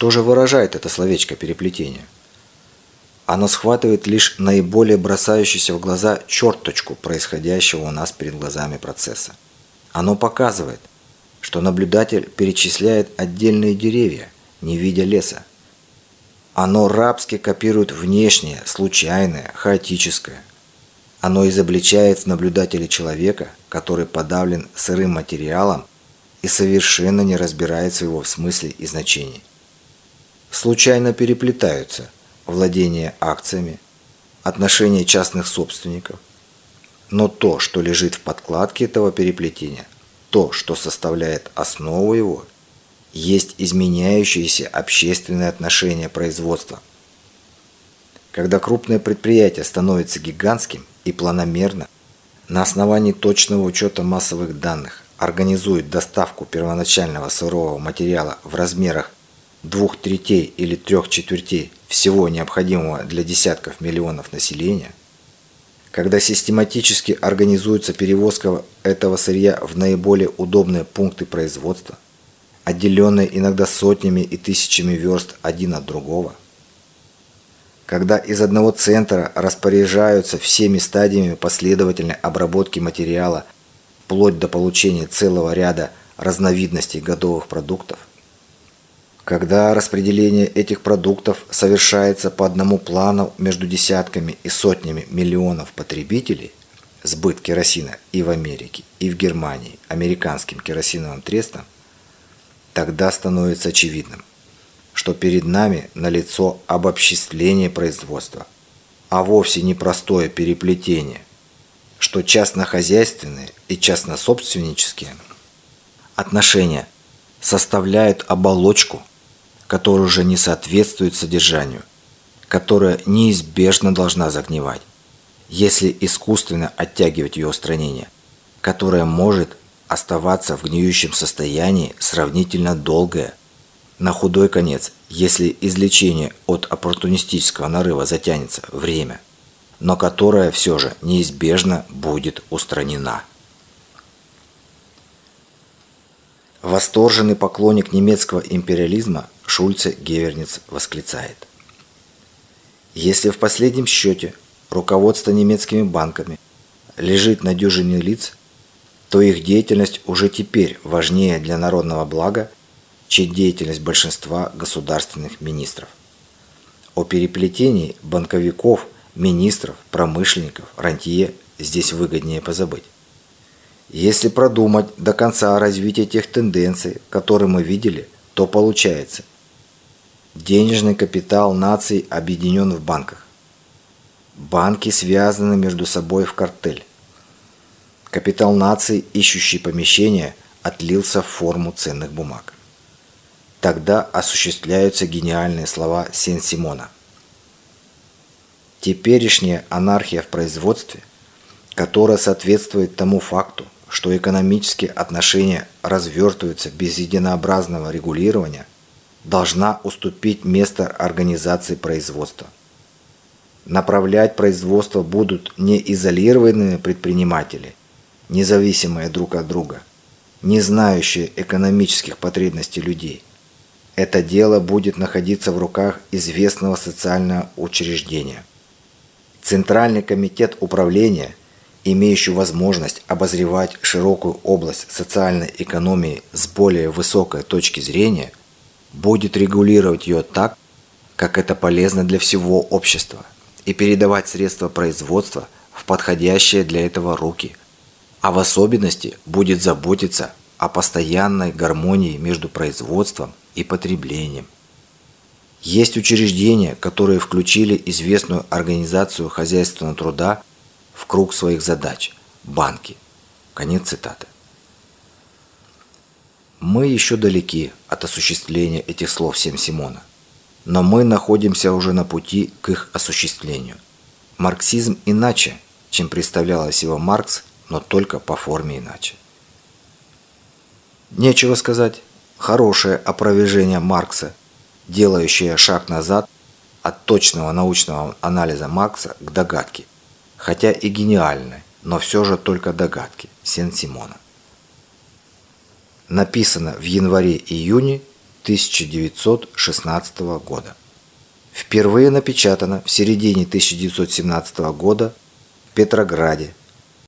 Что же выражает это словечко переплетение? Оно схватывает лишь наиболее бросающуюся в глаза черточку происходящего у нас перед глазами процесса. Оно показывает, что наблюдатель перечисляет отдельные деревья, не видя леса. Оно рабски копирует внешнее, случайное, хаотическое. Оно изобличает в наблюдателе человека, который подавлен сырым материалом и совершенно не разбирается его в смысле и значении. Случайно переплетаются владение акциями, отношения частных собственников. Но то, что лежит в подкладке этого переплетения, то, что составляет основу его, есть изменяющиеся общественные отношения производства. Когда крупное предприятие становится гигантским и планомерно, на основании точного учета массовых данных организует доставку первоначального сырого материала в размерах двух третей или трех четвертей всего необходимого для десятков миллионов населения, когда систематически организуется перевозка этого сырья в наиболее удобные пункты производства, отделенные иногда сотнями и тысячами верст один от другого, когда из одного центра распоряжаются всеми стадиями последовательной обработки материала вплоть до получения целого ряда разновидностей готовых продуктов, когда распределение этих продуктов совершается по одному плану между десятками и сотнями миллионов потребителей, сбыт керосина и в Америке, и в Германии американским керосиновым трестом, тогда становится очевидным, что перед нами налицо обобществление производства, а вовсе не простое переплетение, что частнохозяйственные и частнособственнические отношения составляют оболочку которая уже не соответствует содержанию, которая неизбежно должна загнивать, если искусственно оттягивать ее устранение, которая может оставаться в гниющем состоянии сравнительно долгое, на худой конец, если излечение от оппортунистического нарыва затянется время, но которая все же неизбежно будет устранена. Восторженный поклонник немецкого империализма Шульце Геверниц восклицает. Если в последнем счете руководство немецкими банками лежит на дюжине лиц, то их деятельность уже теперь важнее для народного блага, чем деятельность большинства государственных министров. О переплетении банковиков, министров, промышленников, рантье здесь выгоднее позабыть. Если продумать до конца развитие тех тенденций, которые мы видели, то получается, Денежный капитал наций объединен в банках. Банки связаны между собой в картель. Капитал наций, ищущий помещение, отлился в форму ценных бумаг. Тогда осуществляются гениальные слова Сен-Симона. Теперешняя анархия в производстве, которая соответствует тому факту, что экономические отношения развертываются без единообразного регулирования, должна уступить место организации производства. Направлять производство будут не изолированные предприниматели, независимые друг от друга, не знающие экономических потребностей людей. Это дело будет находиться в руках известного социального учреждения. Центральный комитет управления, имеющий возможность обозревать широкую область социальной экономии с более высокой точки зрения – будет регулировать ее так, как это полезно для всего общества, и передавать средства производства в подходящие для этого руки, а в особенности будет заботиться о постоянной гармонии между производством и потреблением. Есть учреждения, которые включили известную организацию хозяйственного труда в круг своих задач – банки. Конец цитаты. Мы еще далеки от осуществления этих слов Сем Симона. Но мы находимся уже на пути к их осуществлению. Марксизм иначе, чем представлялось его Маркс, но только по форме иначе. Нечего сказать. Хорошее опровержение Маркса, делающее шаг назад от точного научного анализа Маркса к догадке, хотя и гениальны, но все же только догадки Сен-Симона. Написано в январе-июне 1916 года. Впервые напечатано в середине 1917 года в Петрограде